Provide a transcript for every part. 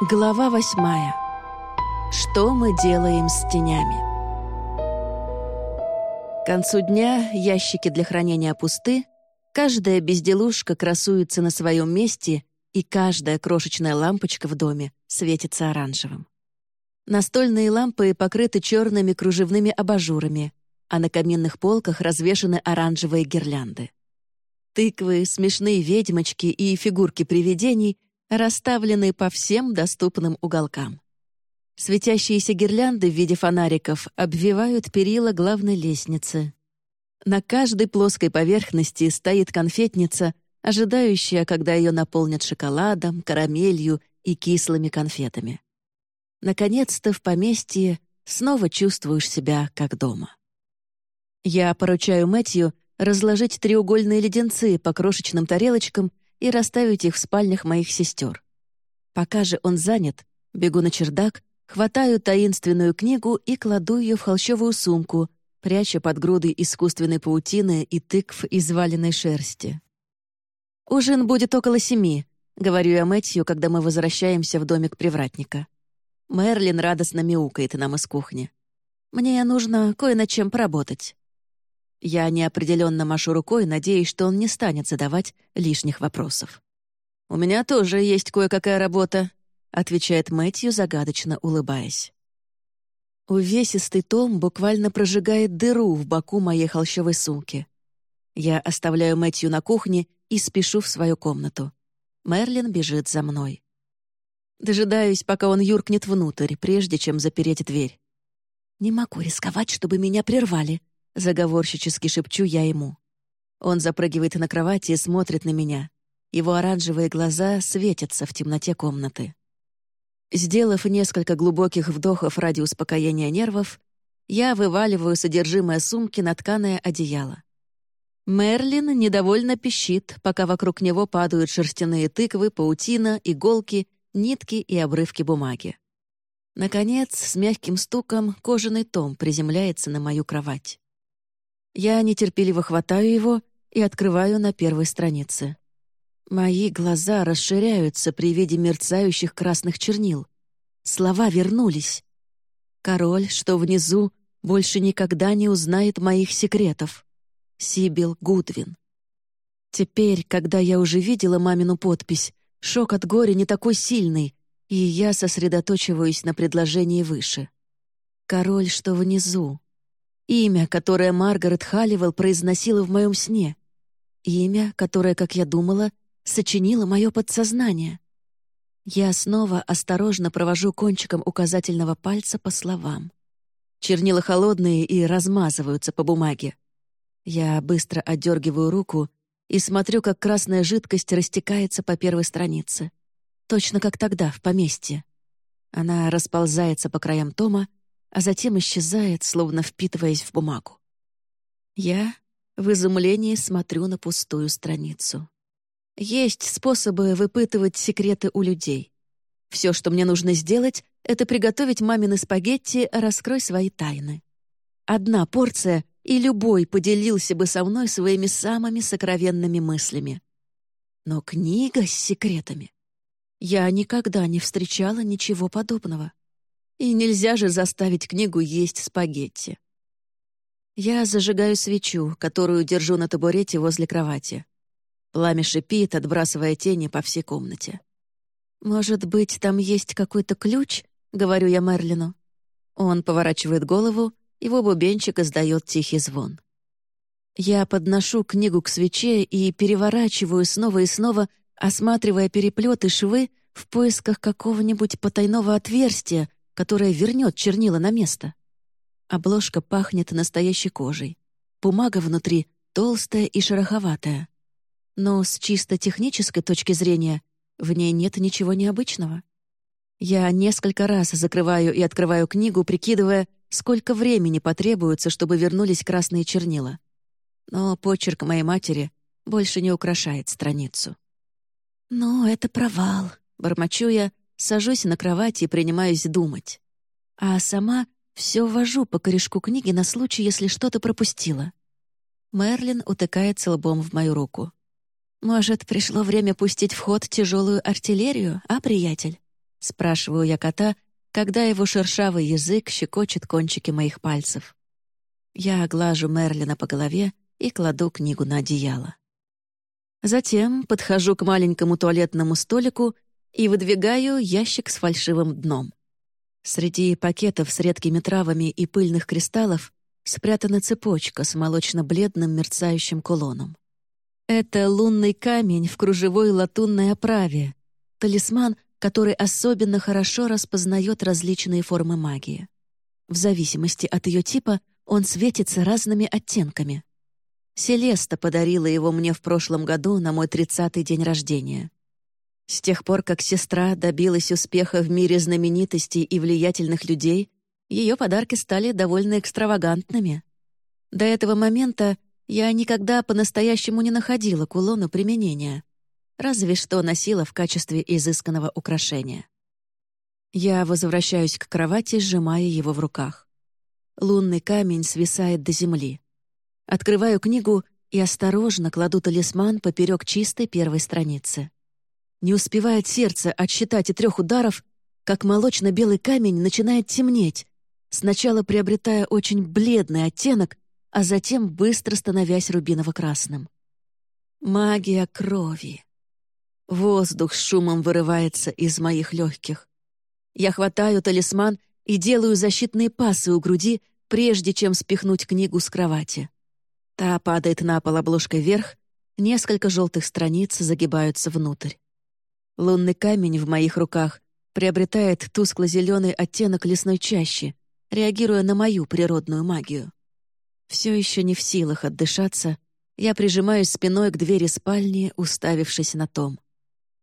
Глава восьмая. Что мы делаем с тенями? К концу дня ящики для хранения пусты, каждая безделушка красуется на своем месте, и каждая крошечная лампочка в доме светится оранжевым. Настольные лампы покрыты черными кружевными абажурами, а на каминных полках развешаны оранжевые гирлянды. Тыквы, смешные ведьмочки и фигурки привидений — расставлены по всем доступным уголкам. Светящиеся гирлянды в виде фонариков обвивают перила главной лестницы. На каждой плоской поверхности стоит конфетница, ожидающая, когда ее наполнят шоколадом, карамелью и кислыми конфетами. Наконец-то в поместье снова чувствуешь себя как дома. Я поручаю Мэтью разложить треугольные леденцы по крошечным тарелочкам и расставить их в спальнях моих сестер. Пока же он занят, бегу на чердак, хватаю таинственную книгу и кладу ее в холщовую сумку, пряча под грудой искусственной паутины и тыкв из валенной шерсти. «Ужин будет около семи», — говорю я Мэтью, когда мы возвращаемся в домик привратника. Мерлин радостно мяукает нам из кухни. «Мне нужно кое над чем поработать». Я неопределенно машу рукой, надеясь, что он не станет задавать лишних вопросов. «У меня тоже есть кое-какая работа», — отвечает Мэтью, загадочно улыбаясь. Увесистый том буквально прожигает дыру в боку моей холщовой сумки. Я оставляю Мэтью на кухне и спешу в свою комнату. Мерлин бежит за мной. Дожидаюсь, пока он юркнет внутрь, прежде чем запереть дверь. «Не могу рисковать, чтобы меня прервали», Заговорщически шепчу я ему. Он запрыгивает на кровати и смотрит на меня. Его оранжевые глаза светятся в темноте комнаты. Сделав несколько глубоких вдохов ради успокоения нервов, я вываливаю содержимое сумки на тканое одеяло. Мерлин недовольно пищит, пока вокруг него падают шерстяные тыквы, паутина, иголки, нитки и обрывки бумаги. Наконец, с мягким стуком кожаный том приземляется на мою кровать. Я нетерпеливо хватаю его и открываю на первой странице. Мои глаза расширяются при виде мерцающих красных чернил. Слова вернулись. Король, что внизу, больше никогда не узнает моих секретов. Сибил Гудвин. Теперь, когда я уже видела мамину подпись, шок от горя не такой сильный, и я сосредоточиваюсь на предложении выше. Король, что внизу. Имя, которое Маргарет Халливелл произносила в моем сне. Имя, которое, как я думала, сочинило мое подсознание. Я снова осторожно провожу кончиком указательного пальца по словам. Чернила холодные и размазываются по бумаге. Я быстро отдергиваю руку и смотрю, как красная жидкость растекается по первой странице. Точно как тогда, в поместье. Она расползается по краям тома, а затем исчезает, словно впитываясь в бумагу. Я в изумлении смотрю на пустую страницу. Есть способы выпытывать секреты у людей. Все, что мне нужно сделать, это приготовить мамины спагетти «Раскрой свои тайны». Одна порция, и любой поделился бы со мной своими самыми сокровенными мыслями. Но книга с секретами. Я никогда не встречала ничего подобного. И нельзя же заставить книгу есть спагетти. Я зажигаю свечу, которую держу на табурете возле кровати. Пламя шипит, отбрасывая тени по всей комнате. «Может быть, там есть какой-то ключ?» — говорю я Мерлину. Он поворачивает голову, его бубенчик издает тихий звон. Я подношу книгу к свече и переворачиваю снова и снова, осматривая переплеты и швы в поисках какого-нибудь потайного отверстия, которая вернет чернила на место. Обложка пахнет настоящей кожей. Бумага внутри толстая и шероховатая. Но с чисто технической точки зрения в ней нет ничего необычного. Я несколько раз закрываю и открываю книгу, прикидывая, сколько времени потребуется, чтобы вернулись красные чернила. Но почерк моей матери больше не украшает страницу. «Ну, это провал», — бормочу я, Сажусь на кровати и принимаюсь думать. А сама все ввожу по корешку книги на случай, если что-то пропустила. Мерлин утыкается лбом в мою руку. «Может, пришло время пустить в ход тяжелую артиллерию, а, приятель?» — спрашиваю я кота, когда его шершавый язык щекочет кончики моих пальцев. Я глажу Мерлина по голове и кладу книгу на одеяло. Затем подхожу к маленькому туалетному столику и выдвигаю ящик с фальшивым дном. Среди пакетов с редкими травами и пыльных кристаллов спрятана цепочка с молочно-бледным мерцающим кулоном. Это лунный камень в кружевой латунной оправе, талисман, который особенно хорошо распознает различные формы магии. В зависимости от ее типа он светится разными оттенками. Селеста подарила его мне в прошлом году на мой тридцатый день рождения. С тех пор, как сестра добилась успеха в мире знаменитостей и влиятельных людей, ее подарки стали довольно экстравагантными. До этого момента я никогда по-настоящему не находила кулону применения, разве что носила в качестве изысканного украшения. Я возвращаюсь к кровати, сжимая его в руках. Лунный камень свисает до земли. Открываю книгу и осторожно кладу талисман поперек чистой первой страницы. Не успевает сердце отсчитать и трех ударов, как молочно-белый камень начинает темнеть, сначала приобретая очень бледный оттенок, а затем быстро становясь рубиново-красным. Магия крови. Воздух с шумом вырывается из моих легких. Я хватаю талисман и делаю защитные пасы у груди, прежде чем спихнуть книгу с кровати. Та падает на пол обложкой вверх, несколько желтых страниц загибаются внутрь. Лунный камень в моих руках приобретает тускло-зеленый оттенок лесной чащи, реагируя на мою природную магию. Все еще не в силах отдышаться, я прижимаюсь спиной к двери спальни, уставившись на том.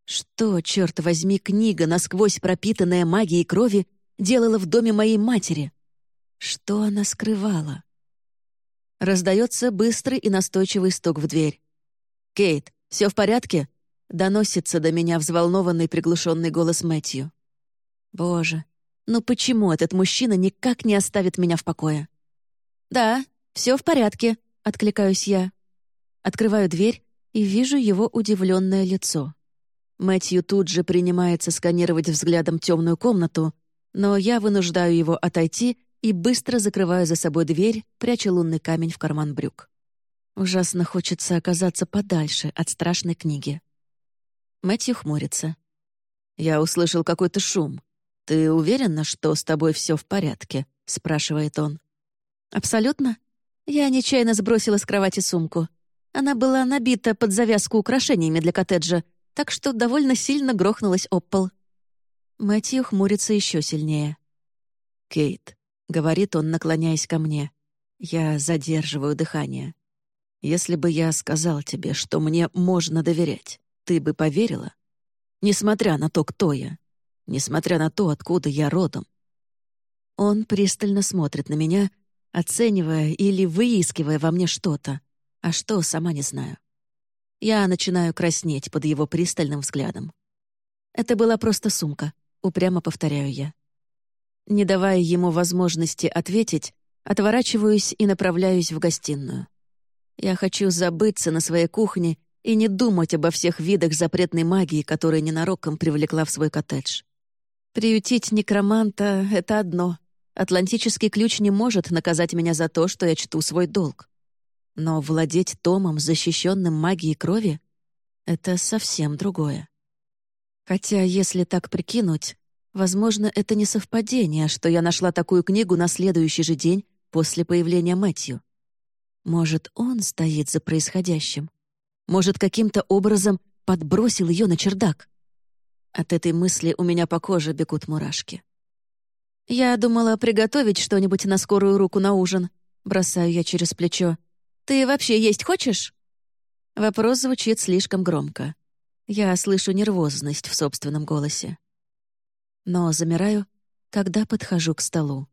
Что, черт возьми, книга, насквозь пропитанная магией крови, делала в доме моей матери? Что она скрывала? Раздается быстрый и настойчивый стук в дверь. «Кейт, все в порядке?» — доносится до меня взволнованный приглушенный голос Мэтью. «Боже, ну почему этот мужчина никак не оставит меня в покое?» «Да, все в порядке», — откликаюсь я. Открываю дверь и вижу его удивленное лицо. Мэтью тут же принимается сканировать взглядом темную комнату, но я вынуждаю его отойти и быстро закрываю за собой дверь, пряча лунный камень в карман брюк. Ужасно хочется оказаться подальше от страшной книги. Мэтью хмурится. «Я услышал какой-то шум. Ты уверена, что с тобой все в порядке?» — спрашивает он. «Абсолютно. Я нечаянно сбросила с кровати сумку. Она была набита под завязку украшениями для коттеджа, так что довольно сильно грохнулась об пол». Мэтью хмурится еще сильнее. «Кейт, — говорит он, наклоняясь ко мне. Я задерживаю дыхание. «Если бы я сказал тебе, что мне можно доверять, ты бы поверила? Несмотря на то, кто я. Несмотря на то, откуда я родом». Он пристально смотрит на меня, оценивая или выискивая во мне что-то, а что, сама не знаю. Я начинаю краснеть под его пристальным взглядом. Это была просто сумка, упрямо повторяю я. Не давая ему возможности ответить, отворачиваюсь и направляюсь в гостиную. Я хочу забыться на своей кухне и не думать обо всех видах запретной магии, которые ненароком привлекла в свой коттедж. Приютить некроманта — это одно. Атлантический ключ не может наказать меня за то, что я чту свой долг. Но владеть томом, защищенным магией крови — это совсем другое. Хотя, если так прикинуть, Возможно, это не совпадение, что я нашла такую книгу на следующий же день после появления Мэтью. Может, он стоит за происходящим? Может, каким-то образом подбросил ее на чердак? От этой мысли у меня по коже бегут мурашки. «Я думала приготовить что-нибудь на скорую руку на ужин», бросаю я через плечо. «Ты вообще есть хочешь?» Вопрос звучит слишком громко. Я слышу нервозность в собственном голосе но замираю, когда подхожу к столу.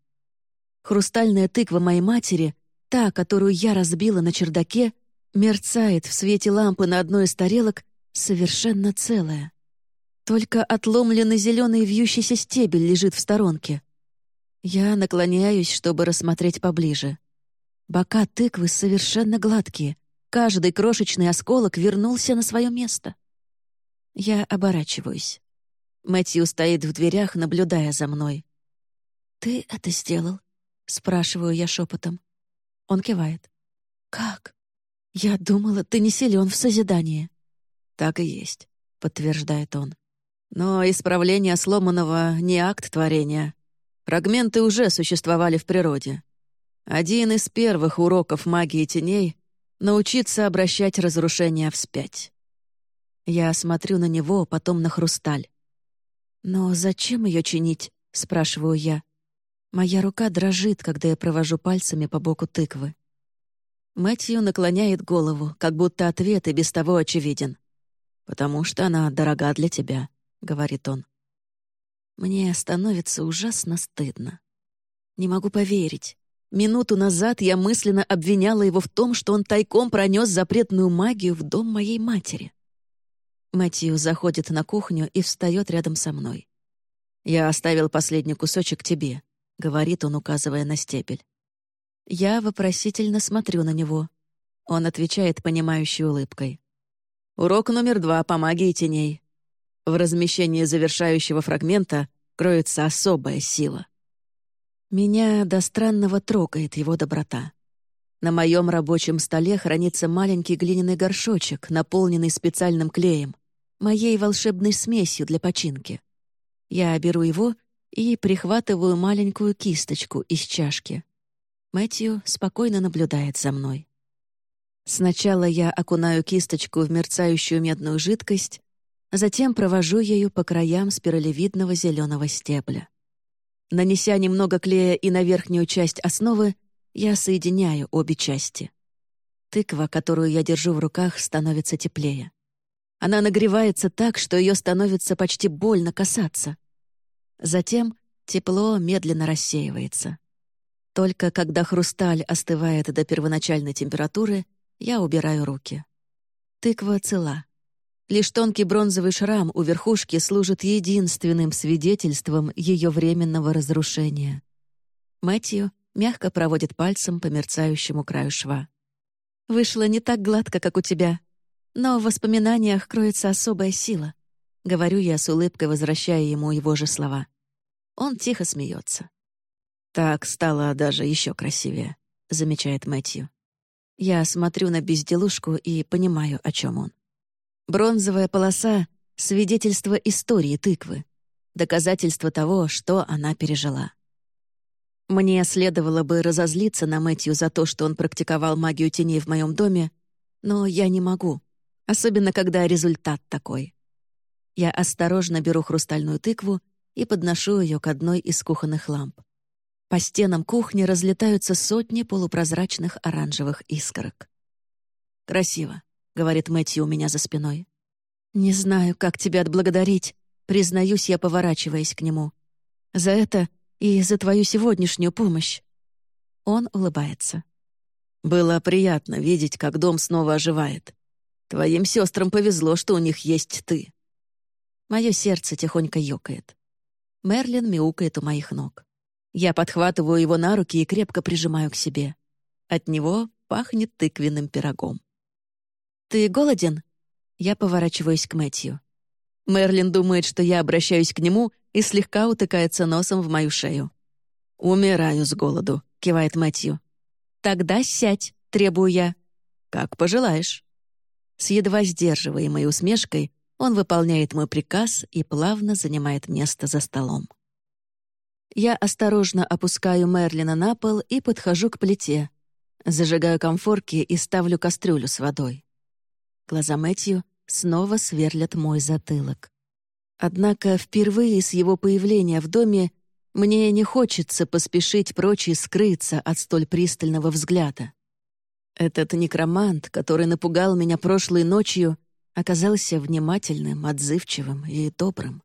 Хрустальная тыква моей матери, та, которую я разбила на чердаке, мерцает в свете лампы на одной из тарелок совершенно целая. Только отломленный зеленый вьющийся стебель лежит в сторонке. Я наклоняюсь, чтобы рассмотреть поближе. Бока тыквы совершенно гладкие. Каждый крошечный осколок вернулся на свое место. Я оборачиваюсь. Мэтью стоит в дверях, наблюдая за мной. «Ты это сделал?» — спрашиваю я шепотом. Он кивает. «Как? Я думала, ты не силен в созидании». «Так и есть», — подтверждает он. «Но исправление сломанного — не акт творения. Фрагменты уже существовали в природе. Один из первых уроков магии теней — научиться обращать разрушения вспять». Я смотрю на него, потом на хрусталь. «Но зачем ее чинить?» — спрашиваю я. Моя рука дрожит, когда я провожу пальцами по боку тыквы. Мэтью наклоняет голову, как будто ответ и без того очевиден. «Потому что она дорога для тебя», — говорит он. Мне становится ужасно стыдно. Не могу поверить. Минуту назад я мысленно обвиняла его в том, что он тайком пронес запретную магию в дом моей матери. Мэтью заходит на кухню и встает рядом со мной. «Я оставил последний кусочек тебе», — говорит он, указывая на стебель. Я вопросительно смотрю на него. Он отвечает понимающей улыбкой. «Урок номер два по магии теней. В размещении завершающего фрагмента кроется особая сила». Меня до странного трогает его доброта. На моем рабочем столе хранится маленький глиняный горшочек, наполненный специальным клеем моей волшебной смесью для починки. Я беру его и прихватываю маленькую кисточку из чашки. Мэтью спокойно наблюдает за мной. Сначала я окунаю кисточку в мерцающую медную жидкость, затем провожу ею по краям спиралевидного зеленого стебля. Нанеся немного клея и на верхнюю часть основы, я соединяю обе части. Тыква, которую я держу в руках, становится теплее. Она нагревается так, что ее становится почти больно касаться. Затем тепло медленно рассеивается. Только когда хрусталь остывает до первоначальной температуры, я убираю руки. Тыква цела. Лишь тонкий бронзовый шрам у верхушки служит единственным свидетельством ее временного разрушения. Мэтью мягко проводит пальцем по мерцающему краю шва. «Вышло не так гладко, как у тебя», но в воспоминаниях кроется особая сила. Говорю я с улыбкой, возвращая ему его же слова. Он тихо смеется. «Так стало даже еще красивее», — замечает Мэтью. Я смотрю на безделушку и понимаю, о чем он. Бронзовая полоса — свидетельство истории тыквы, доказательство того, что она пережила. Мне следовало бы разозлиться на Мэтью за то, что он практиковал магию теней в моем доме, но я не могу особенно когда результат такой. Я осторожно беру хрустальную тыкву и подношу ее к одной из кухонных ламп. По стенам кухни разлетаются сотни полупрозрачных оранжевых искорок. «Красиво», — говорит Мэтью у меня за спиной. «Не знаю, как тебя отблагодарить», — признаюсь я, поворачиваясь к нему. «За это и за твою сегодняшнюю помощь». Он улыбается. «Было приятно видеть, как дом снова оживает. Твоим сестрам повезло, что у них есть ты». Мое сердце тихонько ёкает. Мерлин мяукает у моих ног. Я подхватываю его на руки и крепко прижимаю к себе. От него пахнет тыквенным пирогом. «Ты голоден?» Я поворачиваюсь к Мэтью. Мерлин думает, что я обращаюсь к нему и слегка утыкается носом в мою шею. «Умираю с голоду», — кивает Мэтью. «Тогда сядь», — требую я. «Как пожелаешь». С едва сдерживаемой усмешкой он выполняет мой приказ и плавно занимает место за столом. Я осторожно опускаю Мерлина на пол и подхожу к плите. Зажигаю комфорки и ставлю кастрюлю с водой. Глаза Мэтью снова сверлят мой затылок. Однако впервые с его появления в доме мне не хочется поспешить прочь и скрыться от столь пристального взгляда. Этот некромант, который напугал меня прошлой ночью, оказался внимательным, отзывчивым и добрым.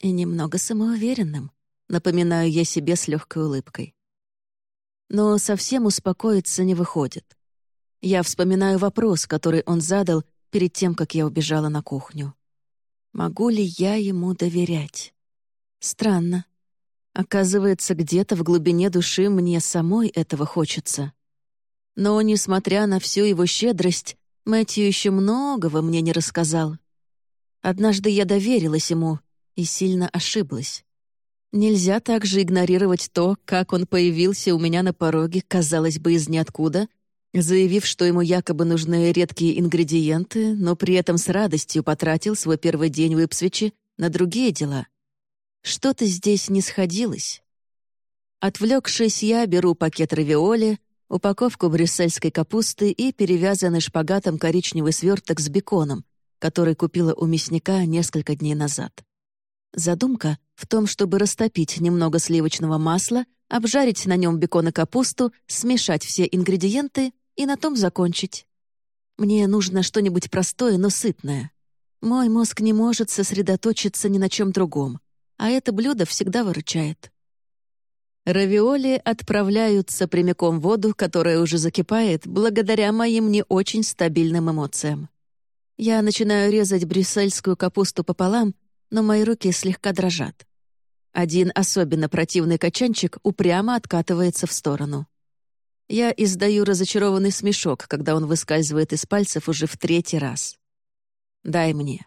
И немного самоуверенным, напоминаю я себе с легкой улыбкой. Но совсем успокоиться не выходит. Я вспоминаю вопрос, который он задал перед тем, как я убежала на кухню. Могу ли я ему доверять? Странно. Оказывается, где-то в глубине души мне самой этого хочется. Но, несмотря на всю его щедрость, Мэтью еще многого мне не рассказал. Однажды я доверилась ему, и сильно ошиблась. Нельзя также игнорировать то, как он появился у меня на пороге, казалось бы, из ниоткуда, заявив, что ему якобы нужны редкие ингредиенты, но при этом с радостью потратил свой первый день в Ипсвиче на другие дела. Что-то здесь не сходилось. Отвлекшись, я беру пакет равиоли, упаковку брюссельской капусты и перевязанный шпагатом коричневый сверток с беконом, который купила у мясника несколько дней назад. Задумка в том, чтобы растопить немного сливочного масла, обжарить на нем бекон и капусту, смешать все ингредиенты и на том закончить. Мне нужно что-нибудь простое, но сытное. Мой мозг не может сосредоточиться ни на чем другом, а это блюдо всегда выручает. Равиоли отправляются прямиком в воду, которая уже закипает, благодаря моим не очень стабильным эмоциям. Я начинаю резать брюссельскую капусту пополам, но мои руки слегка дрожат. Один особенно противный качанчик упрямо откатывается в сторону. Я издаю разочарованный смешок, когда он выскальзывает из пальцев уже в третий раз. «Дай мне».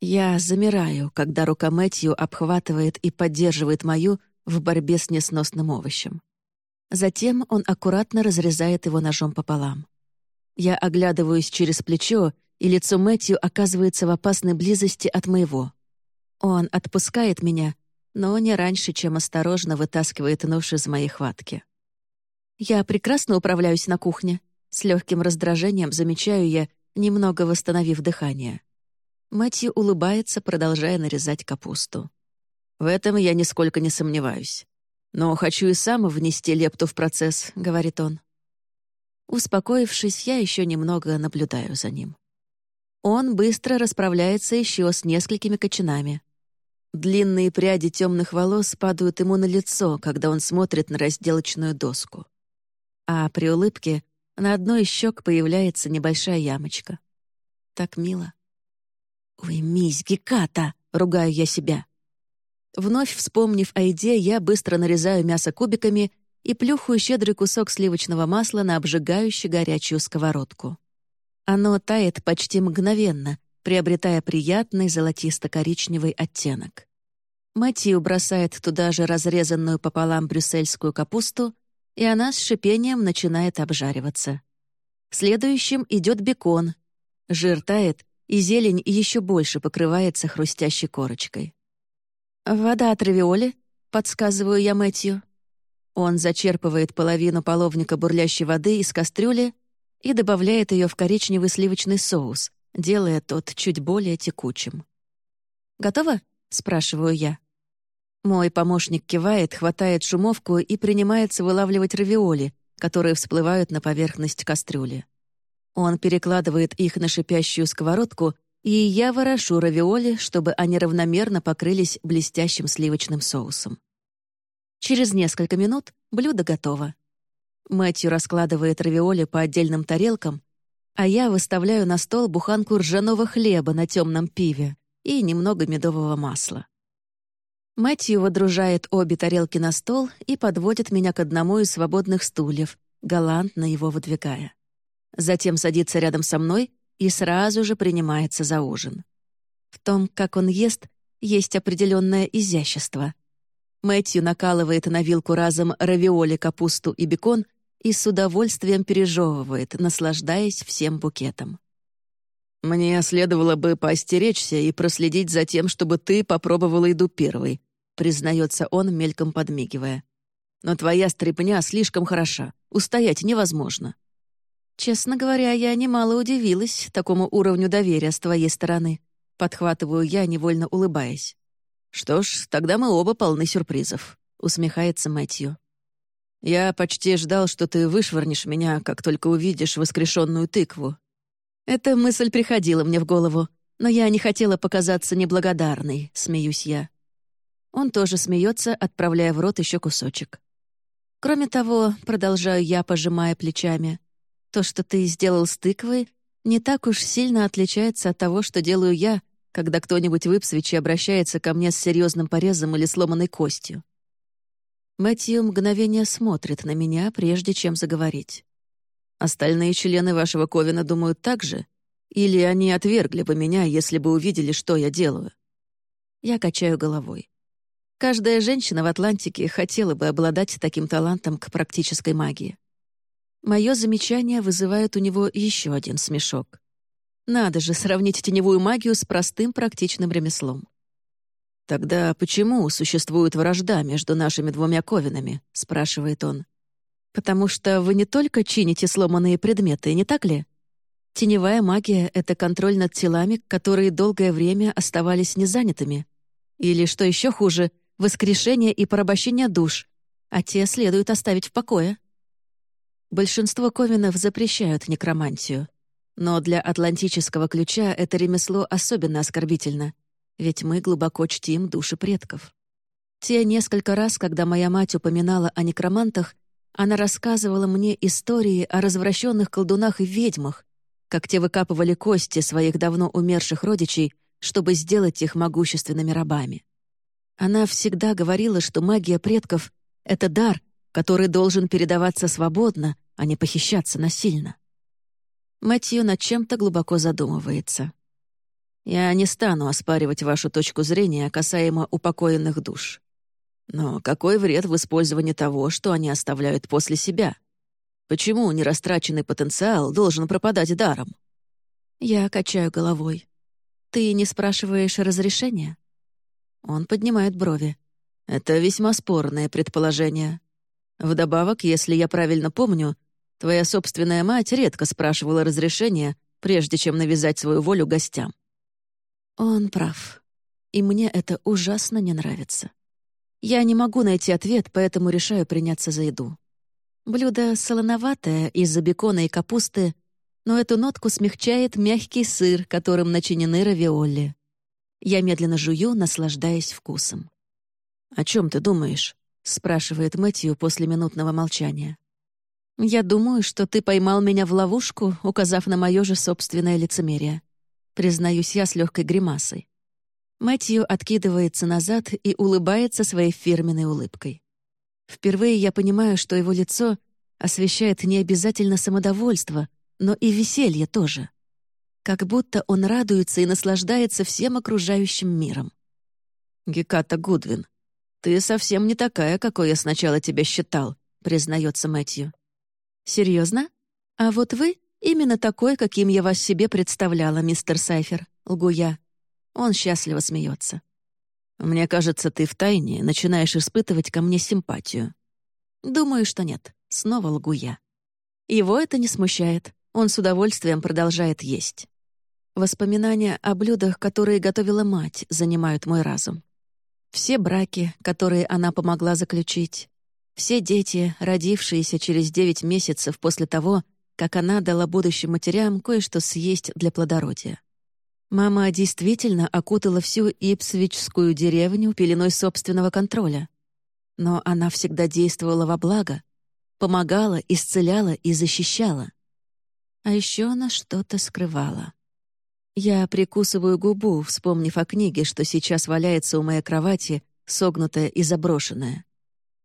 Я замираю, когда рука Мэтью обхватывает и поддерживает мою, в борьбе с несносным овощем. Затем он аккуратно разрезает его ножом пополам. Я оглядываюсь через плечо, и лицо Мэтью оказывается в опасной близости от моего. Он отпускает меня, но не раньше, чем осторожно вытаскивает нож из моей хватки. Я прекрасно управляюсь на кухне. С легким раздражением замечаю я, немного восстановив дыхание. Мэтью улыбается, продолжая нарезать капусту. В этом я нисколько не сомневаюсь. Но хочу и сам внести лепту в процесс, — говорит он. Успокоившись, я еще немного наблюдаю за ним. Он быстро расправляется еще с несколькими кочанами. Длинные пряди темных волос падают ему на лицо, когда он смотрит на разделочную доску. А при улыбке на одной из щек появляется небольшая ямочка. Так мило. «Уймись, Геката!» — ругаю я себя. Вновь вспомнив о еде, я быстро нарезаю мясо кубиками и плюхаю щедрый кусок сливочного масла на обжигающую горячую сковородку. Оно тает почти мгновенно, приобретая приятный золотисто-коричневый оттенок. Матью бросает туда же разрезанную пополам брюссельскую капусту, и она с шипением начинает обжариваться. Следующим идет бекон. Жир тает, и зелень еще больше покрывается хрустящей корочкой. «Вода от равиоли», — подсказываю я Мэтью. Он зачерпывает половину половника бурлящей воды из кастрюли и добавляет ее в коричневый сливочный соус, делая тот чуть более текучим. «Готово?» — спрашиваю я. Мой помощник кивает, хватает шумовку и принимается вылавливать равиоли, которые всплывают на поверхность кастрюли. Он перекладывает их на шипящую сковородку и я ворошу равиоли, чтобы они равномерно покрылись блестящим сливочным соусом. Через несколько минут блюдо готово. Мэтью раскладывает равиоли по отдельным тарелкам, а я выставляю на стол буханку ржаного хлеба на темном пиве и немного медового масла. Мэтью водружает обе тарелки на стол и подводит меня к одному из свободных стульев, галантно его выдвигая. Затем садится рядом со мной и сразу же принимается за ужин. В том, как он ест, есть определенное изящество. Мэтью накалывает на вилку разом равиоли, капусту и бекон и с удовольствием пережевывает, наслаждаясь всем букетом. «Мне следовало бы поостеречься и проследить за тем, чтобы ты попробовала еду первой», признается он, мельком подмигивая. «Но твоя стряпня слишком хороша, устоять невозможно». «Честно говоря, я немало удивилась такому уровню доверия с твоей стороны», — подхватываю я, невольно улыбаясь. «Что ж, тогда мы оба полны сюрпризов», — усмехается Мэтью. «Я почти ждал, что ты вышвырнешь меня, как только увидишь воскрешенную тыкву». Эта мысль приходила мне в голову, но я не хотела показаться неблагодарной, смеюсь я. Он тоже смеется, отправляя в рот еще кусочек. Кроме того, продолжаю я, пожимая плечами, то, что ты сделал с тыквой, не так уж сильно отличается от того, что делаю я, когда кто-нибудь в Ипсвиче обращается ко мне с серьезным порезом или сломанной костью. Мэтью мгновение смотрит на меня, прежде чем заговорить. Остальные члены вашего Ковина думают так же? Или они отвергли бы меня, если бы увидели, что я делаю? Я качаю головой. Каждая женщина в Атлантике хотела бы обладать таким талантом к практической магии. Мое замечание вызывает у него еще один смешок. Надо же сравнить теневую магию с простым практичным ремеслом. «Тогда почему существует вражда между нашими двумя ковинами?» — спрашивает он. «Потому что вы не только чините сломанные предметы, не так ли? Теневая магия — это контроль над телами, которые долгое время оставались незанятыми. Или, что еще хуже, воскрешение и порабощение душ, а те следует оставить в покое». Большинство ковинов запрещают некромантию. Но для атлантического ключа это ремесло особенно оскорбительно — ведь мы глубоко чтим души предков. Те несколько раз, когда моя мать упоминала о некромантах, она рассказывала мне истории о развращенных колдунах и ведьмах, как те выкапывали кости своих давно умерших родичей, чтобы сделать их могущественными рабами. Она всегда говорила, что магия предков — это дар, который должен передаваться свободно, а не похищаться насильно. Мэтью над чем-то глубоко задумывается. Я не стану оспаривать вашу точку зрения касаемо упокоенных душ. Но какой вред в использовании того, что они оставляют после себя? Почему нерастраченный потенциал должен пропадать даром? Я качаю головой. Ты не спрашиваешь разрешения? Он поднимает брови. Это весьма спорное предположение. Вдобавок, если я правильно помню, твоя собственная мать редко спрашивала разрешения, прежде чем навязать свою волю гостям. Он прав. И мне это ужасно не нравится. Я не могу найти ответ, поэтому решаю приняться за еду. Блюдо солоноватое из-за бекона и капусты, но эту нотку смягчает мягкий сыр, которым начинены равиоли. Я медленно жую, наслаждаясь вкусом. «О чем ты думаешь?» — спрашивает Мэтью после минутного молчания. «Я думаю, что ты поймал меня в ловушку, указав на мое же собственное лицемерие признаюсь я с легкой гримасой. Мэтью откидывается назад и улыбается своей фирменной улыбкой. Впервые я понимаю, что его лицо освещает не обязательно самодовольство, но и веселье тоже. Как будто он радуется и наслаждается всем окружающим миром. «Геката Гудвин, ты совсем не такая, какой я сначала тебя считал», — признается Мэтью. «Серьезно? А вот вы «Именно такой, каким я вас себе представляла, мистер Сайфер», — лгу я. Он счастливо смеется. «Мне кажется, ты втайне начинаешь испытывать ко мне симпатию». «Думаю, что нет. Снова лгу я». Его это не смущает. Он с удовольствием продолжает есть. Воспоминания о блюдах, которые готовила мать, занимают мой разум. Все браки, которые она помогла заключить, все дети, родившиеся через девять месяцев после того, как она дала будущим матерям кое-что съесть для плодородия. Мама действительно окутала всю Ипсвичскую деревню пеленой собственного контроля. Но она всегда действовала во благо, помогала, исцеляла и защищала. А еще она что-то скрывала. Я прикусываю губу, вспомнив о книге, что сейчас валяется у моей кровати, согнутая и заброшенная.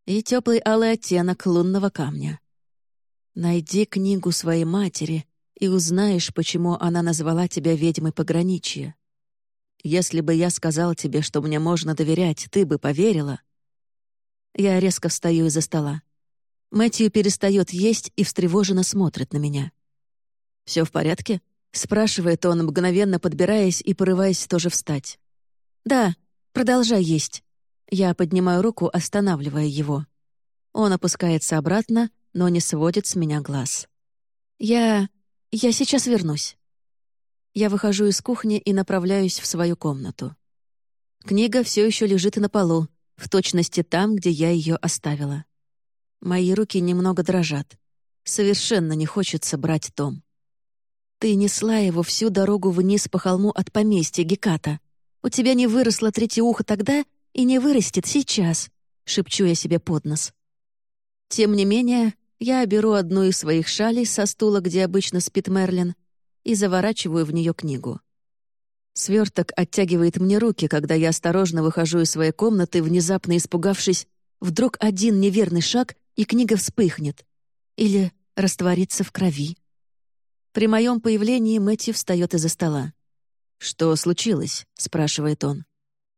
И теплый алый оттенок лунного камня. Найди книгу своей матери и узнаешь, почему она назвала тебя ведьмой пограничья. Если бы я сказал тебе, что мне можно доверять, ты бы поверила. Я резко встаю из-за стола. Мэтью перестает есть и встревоженно смотрит на меня. Все в порядке?» — спрашивает он, мгновенно подбираясь и порываясь тоже встать. «Да, продолжай есть». Я поднимаю руку, останавливая его. Он опускается обратно, но не сводит с меня глаз. «Я... я сейчас вернусь». Я выхожу из кухни и направляюсь в свою комнату. Книга все еще лежит на полу, в точности там, где я ее оставила. Мои руки немного дрожат. Совершенно не хочется брать том. Ты несла его всю дорогу вниз по холму от поместья Геката. У тебя не выросло третье ухо тогда и не вырастет сейчас, шепчу я себе под нос. Тем не менее, я беру одну из своих шалей со стула, где обычно спит Мерлин, и заворачиваю в нее книгу. Сверток оттягивает мне руки, когда я осторожно выхожу из своей комнаты, внезапно испугавшись, вдруг один неверный шаг, и книга вспыхнет. Или растворится в крови. При моем появлении Мэтью встает из-за стола. «Что случилось?» — спрашивает он.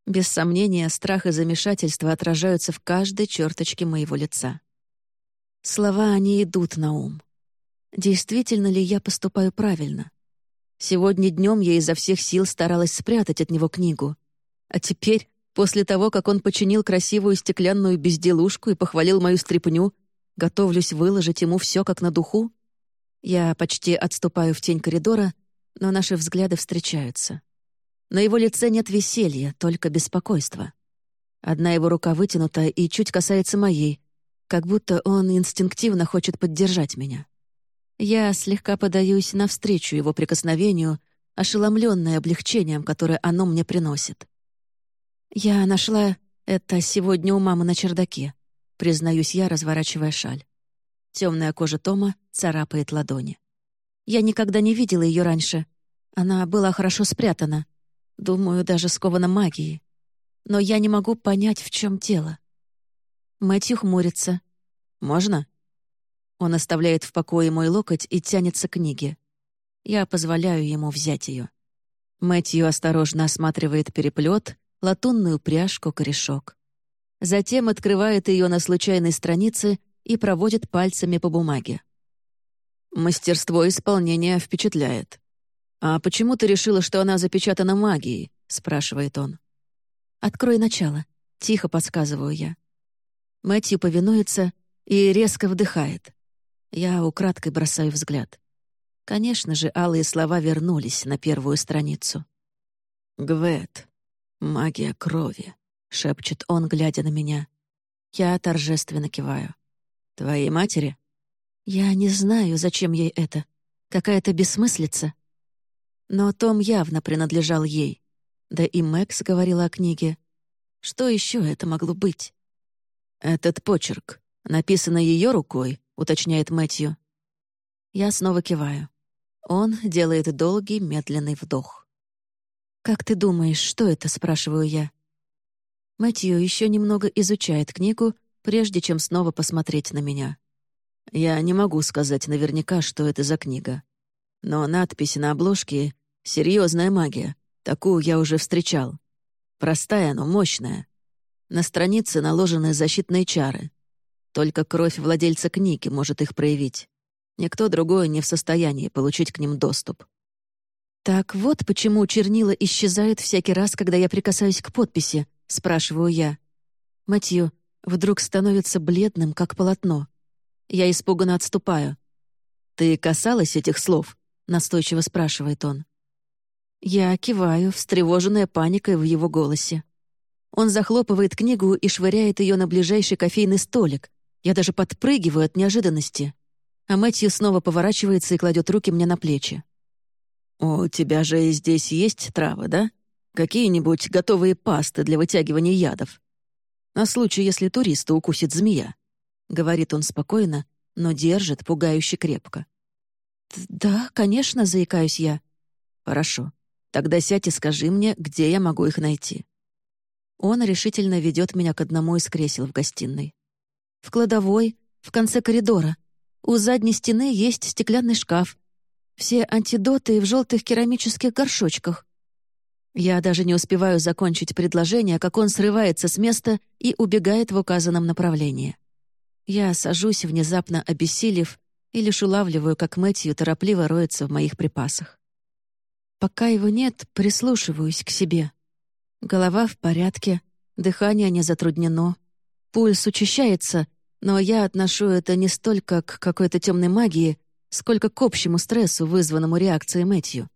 Без сомнения, страх и замешательство отражаются в каждой черточке моего лица. Слова они идут на ум. Действительно ли я поступаю правильно? Сегодня днем я изо всех сил старалась спрятать от него книгу. А теперь, после того, как он починил красивую стеклянную безделушку и похвалил мою стряпню, готовлюсь выложить ему все как на духу? Я почти отступаю в тень коридора, но наши взгляды встречаются. На его лице нет веселья, только беспокойство. Одна его рука вытянута и чуть касается моей, как будто он инстинктивно хочет поддержать меня. Я слегка подаюсь навстречу его прикосновению, ошеломленная облегчением, которое оно мне приносит. «Я нашла это сегодня у мамы на чердаке», — признаюсь я, разворачивая шаль. Темная кожа Тома царапает ладони. Я никогда не видела ее раньше. Она была хорошо спрятана. Думаю, даже скована магией. Но я не могу понять, в чем дело. Мэтью хмурится. «Можно?» Он оставляет в покое мой локоть и тянется к книге. Я позволяю ему взять ее. Мэтью осторожно осматривает переплет, латунную пряжку, корешок. Затем открывает ее на случайной странице и проводит пальцами по бумаге. Мастерство исполнения впечатляет. «А почему ты решила, что она запечатана магией?» — спрашивает он. «Открой начало», — тихо подсказываю я. Мэтью повинуется и резко вдыхает. Я украдкой бросаю взгляд. Конечно же, алые слова вернулись на первую страницу. «Гвет, магия крови», — шепчет он, глядя на меня. Я торжественно киваю. «Твоей матери?» Я не знаю, зачем ей это. Какая-то бессмыслица. Но Том явно принадлежал ей. Да и Мэкс говорила о книге. Что еще это могло быть? «Этот почерк написан ее рукой», — уточняет Мэтью. Я снова киваю. Он делает долгий, медленный вдох. «Как ты думаешь, что это?» — спрашиваю я. Мэтью еще немного изучает книгу, прежде чем снова посмотреть на меня. Я не могу сказать наверняка, что это за книга. Но надпись на обложке — серьезная магия. Такую я уже встречал. Простая, но мощная. На странице наложены защитные чары. Только кровь владельца книги может их проявить. Никто другой не в состоянии получить к ним доступ. «Так вот почему чернила исчезают всякий раз, когда я прикасаюсь к подписи», — спрашиваю я. Матью вдруг становится бледным, как полотно. Я испуганно отступаю. «Ты касалась этих слов?» — настойчиво спрашивает он. Я киваю, встревоженная паникой в его голосе. Он захлопывает книгу и швыряет ее на ближайший кофейный столик. Я даже подпрыгиваю от неожиданности. А Мэтью снова поворачивается и кладет руки мне на плечи. «У тебя же здесь есть травы, да? Какие-нибудь готовые пасты для вытягивания ядов? На случай, если туриста укусит змея». — говорит он спокойно, но держит пугающе крепко. «Да, конечно», — заикаюсь я. «Хорошо. Тогда сядь и скажи мне, где я могу их найти». Он решительно ведет меня к одному из кресел в гостиной. В кладовой, в конце коридора. У задней стены есть стеклянный шкаф. Все антидоты в желтых керамических горшочках. Я даже не успеваю закончить предложение, как он срывается с места и убегает в указанном направлении. Я сажусь, внезапно обессилев, и лишь улавливаю, как Мэтью торопливо роется в моих припасах. Пока его нет, прислушиваюсь к себе. Голова в порядке, дыхание не затруднено, пульс учащается, но я отношу это не столько к какой-то темной магии, сколько к общему стрессу, вызванному реакцией Мэтью.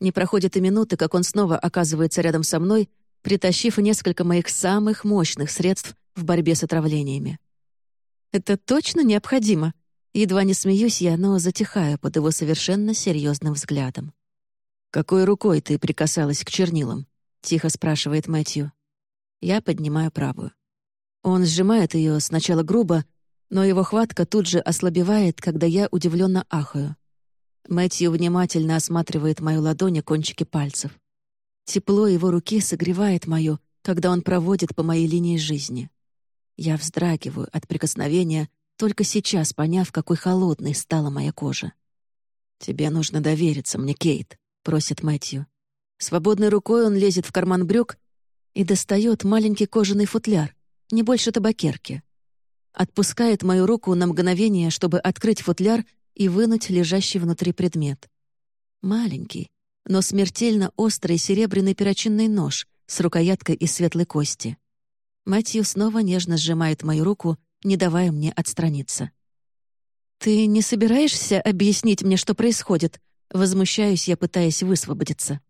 Не проходит и минуты, как он снова оказывается рядом со мной, притащив несколько моих самых мощных средств в борьбе с отравлениями. Это точно необходимо?» Едва не смеюсь я, но затихаю под его совершенно серьезным взглядом. «Какой рукой ты прикасалась к чернилам?» — тихо спрашивает Мэтью. Я поднимаю правую. Он сжимает ее сначала грубо, но его хватка тут же ослабевает, когда я удивленно ахаю. Мэтью внимательно осматривает мою ладонь и кончики пальцев. Тепло его руки согревает мою, когда он проводит по моей линии жизни. Я вздрагиваю от прикосновения, только сейчас поняв, какой холодной стала моя кожа. «Тебе нужно довериться мне, Кейт», — просит Мэтью. Свободной рукой он лезет в карман брюк, и достает маленький кожаный футляр, не больше табакерки. Отпускает мою руку на мгновение, чтобы открыть футляр и вынуть лежащий внутри предмет. Маленький, но смертельно острый серебряный перочинный нож с рукояткой из светлой кости. Матью снова нежно сжимает мою руку, не давая мне отстраниться. «Ты не собираешься объяснить мне, что происходит?» Возмущаюсь я, пытаясь высвободиться.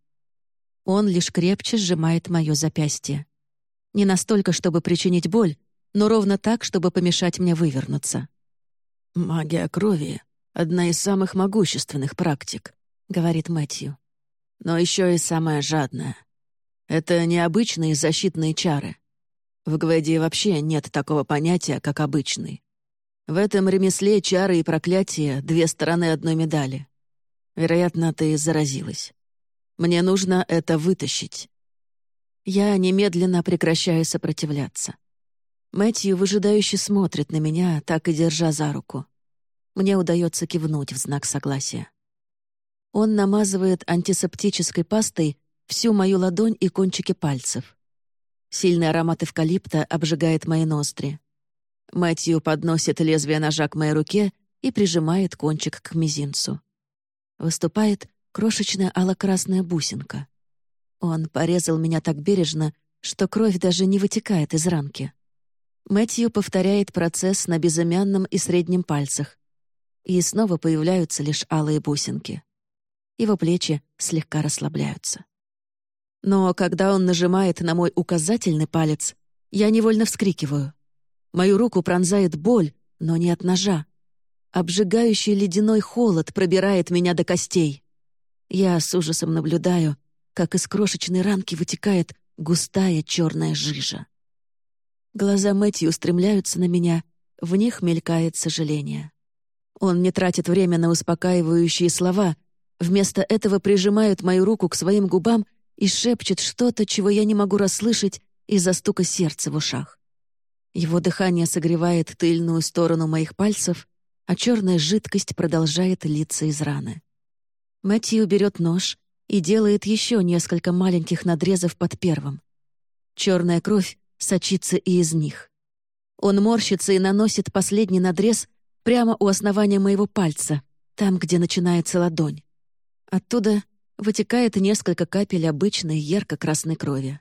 Он лишь крепче сжимает мое запястье. Не настолько, чтобы причинить боль, но ровно так, чтобы помешать мне вывернуться. «Магия крови — одна из самых могущественных практик», — говорит Мэтью. «Но еще и самая жадная. Это необычные защитные чары. В Гведе вообще нет такого понятия, как обычный. В этом ремесле чары и проклятия — две стороны одной медали. Вероятно, ты заразилась. Мне нужно это вытащить. Я немедленно прекращаю сопротивляться. Мэтью выжидающе смотрит на меня, так и держа за руку. Мне удается кивнуть в знак согласия. Он намазывает антисептической пастой всю мою ладонь и кончики пальцев. Сильный аромат эвкалипта обжигает мои ноздри. Мэтью подносит лезвие ножа к моей руке и прижимает кончик к мизинцу. Выступает крошечная алло-красная бусинка. Он порезал меня так бережно, что кровь даже не вытекает из ранки. Мэтью повторяет процесс на безымянном и среднем пальцах, и снова появляются лишь алые бусинки. Его плечи слегка расслабляются. Но когда он нажимает на мой указательный палец, я невольно вскрикиваю. Мою руку пронзает боль, но не от ножа. Обжигающий ледяной холод пробирает меня до костей. Я с ужасом наблюдаю, как из крошечной ранки вытекает густая черная жижа. Глаза Мэтью устремляются на меня, в них мелькает сожаление. Он не тратит время на успокаивающие слова, вместо этого прижимает мою руку к своим губам и шепчет что-то, чего я не могу расслышать из-за стука сердца в ушах. Его дыхание согревает тыльную сторону моих пальцев, а черная жидкость продолжает литься из раны. Мэтью берет нож и делает еще несколько маленьких надрезов под первым. Черная кровь сочится и из них. Он морщится и наносит последний надрез прямо у основания моего пальца, там, где начинается ладонь. Оттуда вытекает несколько капель обычной ярко-красной крови.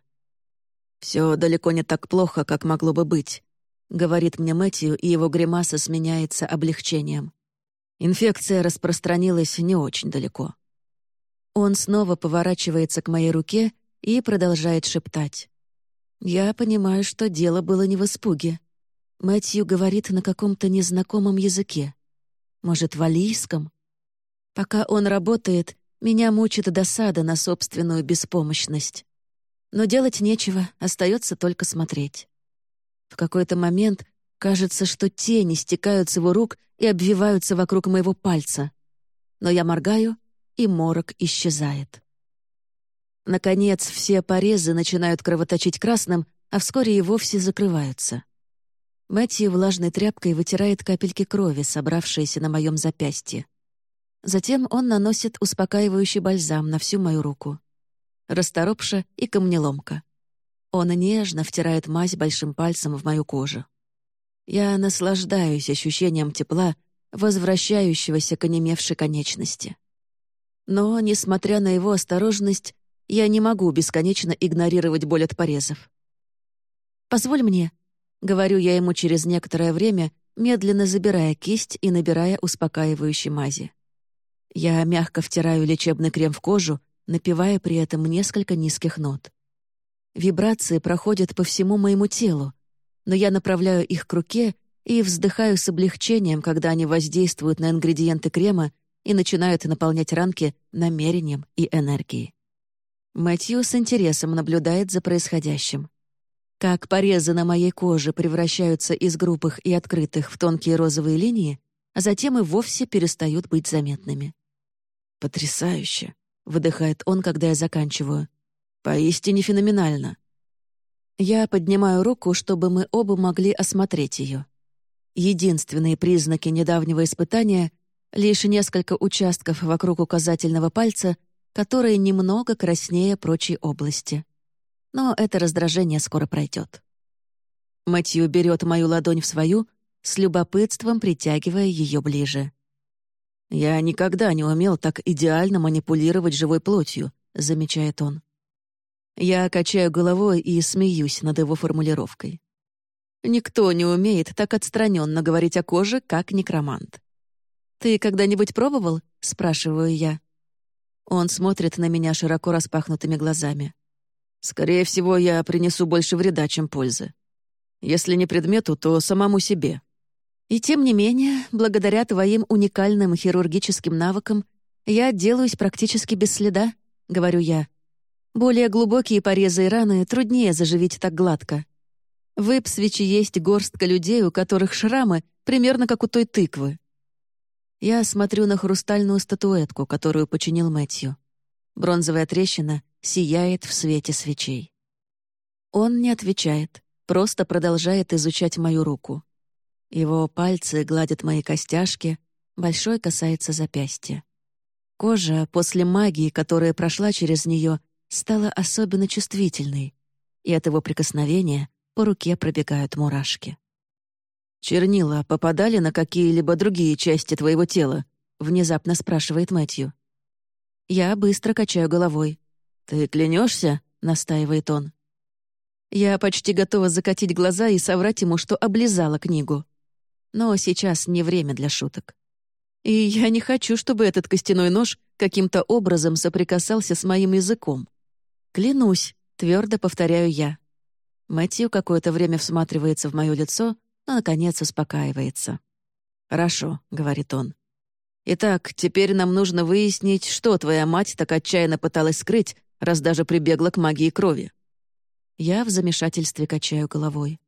«Все далеко не так плохо, как могло бы быть», — говорит мне Мэтью, и его гримаса сменяется облегчением. Инфекция распространилась не очень далеко. Он снова поворачивается к моей руке и продолжает шептать. Я понимаю, что дело было не в испуге. Мэтью говорит на каком-то незнакомом языке. Может, валийском? Пока он работает, меня мучит досада на собственную беспомощность. Но делать нечего, остается только смотреть. В какой-то момент Кажется, что тени стекают с его рук и обвиваются вокруг моего пальца. Но я моргаю, и морок исчезает. Наконец, все порезы начинают кровоточить красным, а вскоре и вовсе закрываются. Мэтью влажной тряпкой вытирает капельки крови, собравшиеся на моем запястье. Затем он наносит успокаивающий бальзам на всю мою руку. Расторопша и камнеломка. Он нежно втирает мазь большим пальцем в мою кожу. Я наслаждаюсь ощущением тепла, возвращающегося к онемевшей конечности. Но, несмотря на его осторожность, я не могу бесконечно игнорировать боль от порезов. «Позволь мне», — говорю я ему через некоторое время, медленно забирая кисть и набирая успокаивающей мази. Я мягко втираю лечебный крем в кожу, напевая при этом несколько низких нот. Вибрации проходят по всему моему телу, но я направляю их к руке и вздыхаю с облегчением, когда они воздействуют на ингредиенты крема и начинают наполнять ранки намерением и энергией. Мэтью с интересом наблюдает за происходящим. Как порезы на моей коже превращаются из грубых и открытых в тонкие розовые линии, а затем и вовсе перестают быть заметными. «Потрясающе!» — выдыхает он, когда я заканчиваю. «Поистине феноменально!» Я поднимаю руку, чтобы мы оба могли осмотреть ее. Единственные признаки недавнего испытания — лишь несколько участков вокруг указательного пальца, которые немного краснее прочей области. Но это раздражение скоро пройдет. Мэтью берет мою ладонь в свою, с любопытством притягивая ее ближе. «Я никогда не умел так идеально манипулировать живой плотью», — замечает он. Я качаю головой и смеюсь над его формулировкой. Никто не умеет так отстраненно говорить о коже, как некромант. «Ты когда-нибудь пробовал?» — спрашиваю я. Он смотрит на меня широко распахнутыми глазами. «Скорее всего, я принесу больше вреда, чем пользы. Если не предмету, то самому себе». И тем не менее, благодаря твоим уникальным хирургическим навыкам, я отделаюсь практически без следа, — говорю я. Более глубокие порезы и раны труднее заживить так гладко. В Ипсвиче есть горстка людей, у которых шрамы примерно как у той тыквы. Я смотрю на хрустальную статуэтку, которую починил Мэтью. Бронзовая трещина сияет в свете свечей. Он не отвечает, просто продолжает изучать мою руку. Его пальцы гладят мои костяшки, большой касается запястья. Кожа после магии, которая прошла через нее, стала особенно чувствительной, и от его прикосновения по руке пробегают мурашки. «Чернила попадали на какие-либо другие части твоего тела?» — внезапно спрашивает Мэтью. Я быстро качаю головой. «Ты клянешься? настаивает он. Я почти готова закатить глаза и соврать ему, что облизала книгу. Но сейчас не время для шуток. И я не хочу, чтобы этот костяной нож каким-то образом соприкасался с моим языком. Клянусь, твердо повторяю я. Мэтью какое-то время всматривается в мое лицо, но, наконец, успокаивается. «Хорошо», — говорит он. «Итак, теперь нам нужно выяснить, что твоя мать так отчаянно пыталась скрыть, раз даже прибегла к магии крови». Я в замешательстве качаю головой.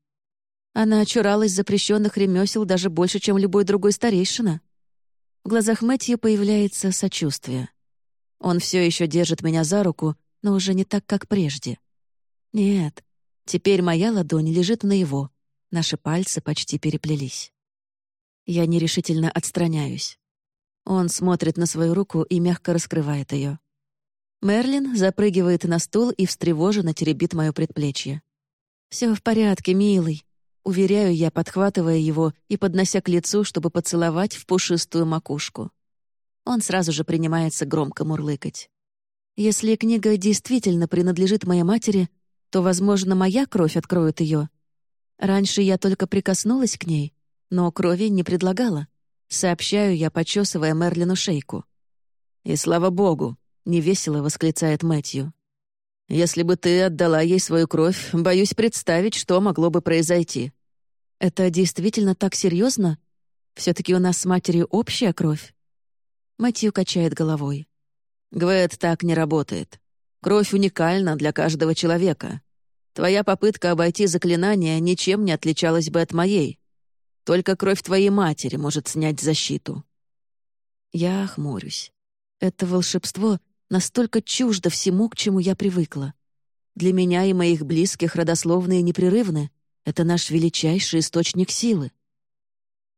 Она очуралась запрещенных ремесел даже больше, чем любой другой старейшина. В глазах Мэтью появляется сочувствие. Он все еще держит меня за руку, но уже не так, как прежде. Нет, теперь моя ладонь лежит на его. Наши пальцы почти переплелись. Я нерешительно отстраняюсь. Он смотрит на свою руку и мягко раскрывает ее. Мерлин запрыгивает на стул и встревоженно теребит мое предплечье. Все в порядке, милый», Уверяю я, подхватывая его и поднося к лицу, чтобы поцеловать в пушистую макушку. Он сразу же принимается громко мурлыкать. Если книга действительно принадлежит моей матери, то, возможно, моя кровь откроет ее. Раньше я только прикоснулась к ней, но крови не предлагала. Сообщаю я, почесывая Мерлину шейку. «И слава богу!» — невесело восклицает Мэтью. Если бы ты отдала ей свою кровь, боюсь представить, что могло бы произойти». «Это действительно так серьезно? Все-таки у нас с матерью общая кровь?» Матью качает головой. «Гвет так не работает. Кровь уникальна для каждого человека. Твоя попытка обойти заклинание ничем не отличалась бы от моей. Только кровь твоей матери может снять защиту». Я хмурюсь. Это волшебство настолько чуждо всему, к чему я привыкла. Для меня и моих близких родословные непрерывны. Это наш величайший источник силы.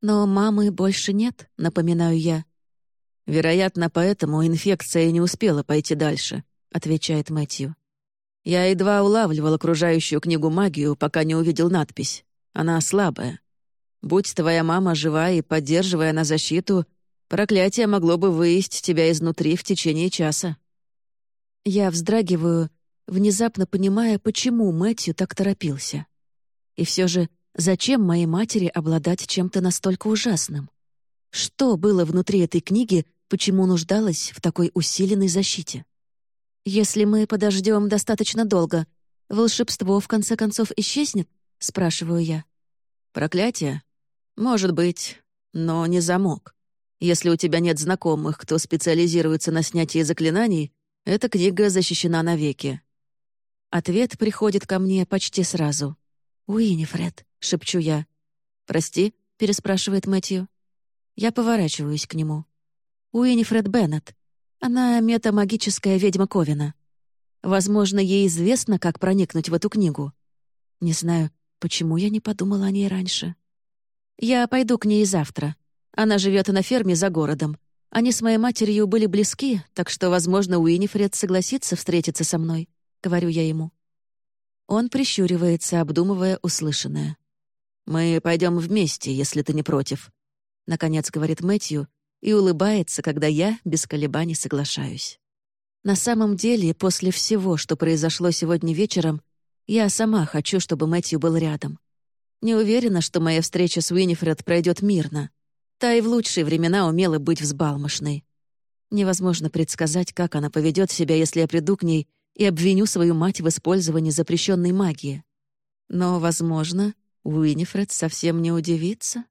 Но мамы больше нет, напоминаю я. «Вероятно, поэтому инфекция не успела пойти дальше», — отвечает Мэтью. «Я едва улавливал окружающую книгу магию, пока не увидел надпись. Она слабая. Будь твоя мама жива и поддерживая на защиту, проклятие могло бы выесть тебя изнутри в течение часа». Я вздрагиваю, внезапно понимая, почему Мэтью так торопился. И все же, зачем моей матери обладать чем-то настолько ужасным? Что было внутри этой книги, почему нуждалась в такой усиленной защите? «Если мы подождем достаточно долго, волшебство в конце концов исчезнет?» — спрашиваю я. «Проклятие? Может быть, но не замок. Если у тебя нет знакомых, кто специализируется на снятии заклинаний, эта книга защищена навеки». Ответ приходит ко мне почти сразу. «Уинифред», — шепчу я. «Прости?» — переспрашивает Мэтью. Я поворачиваюсь к нему. Уинифред Беннет. Она метамагическая ведьма Ковина. Возможно, ей известно, как проникнуть в эту книгу. Не знаю, почему я не подумала о ней раньше. Я пойду к ней завтра. Она живет на ферме за городом. Они с моей матерью были близки, так что, возможно, Уинифред согласится встретиться со мной, — говорю я ему. Он прищуривается, обдумывая услышанное. «Мы пойдем вместе, если ты не против», — наконец говорит Мэтью и улыбается, когда я без колебаний соглашаюсь. На самом деле, после всего, что произошло сегодня вечером, я сама хочу, чтобы Мэтью был рядом. Не уверена, что моя встреча с Уинифред пройдет мирно. Та и в лучшие времена умела быть взбалмошной. Невозможно предсказать, как она поведет себя, если я приду к ней и обвиню свою мать в использовании запрещенной магии. Но, возможно, Уинифред совсем не удивится.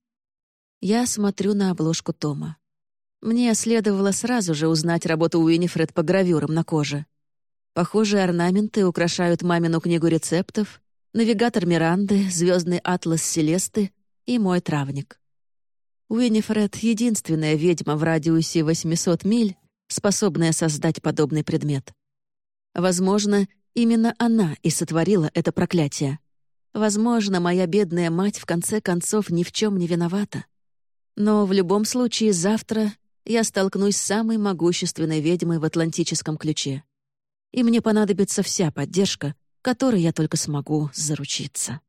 Я смотрю на обложку Тома. Мне следовало сразу же узнать работу Уинифред по гравюрам на коже. Похожие орнаменты украшают мамину книгу рецептов, навигатор Миранды, звездный атлас Селесты и мой травник. Уинифред — единственная ведьма в радиусе 800 миль, способная создать подобный предмет. Возможно, именно она и сотворила это проклятие. Возможно, моя бедная мать в конце концов ни в чем не виновата. Но в любом случае завтра я столкнусь с самой могущественной ведьмой в Атлантическом ключе. И мне понадобится вся поддержка, которой я только смогу заручиться.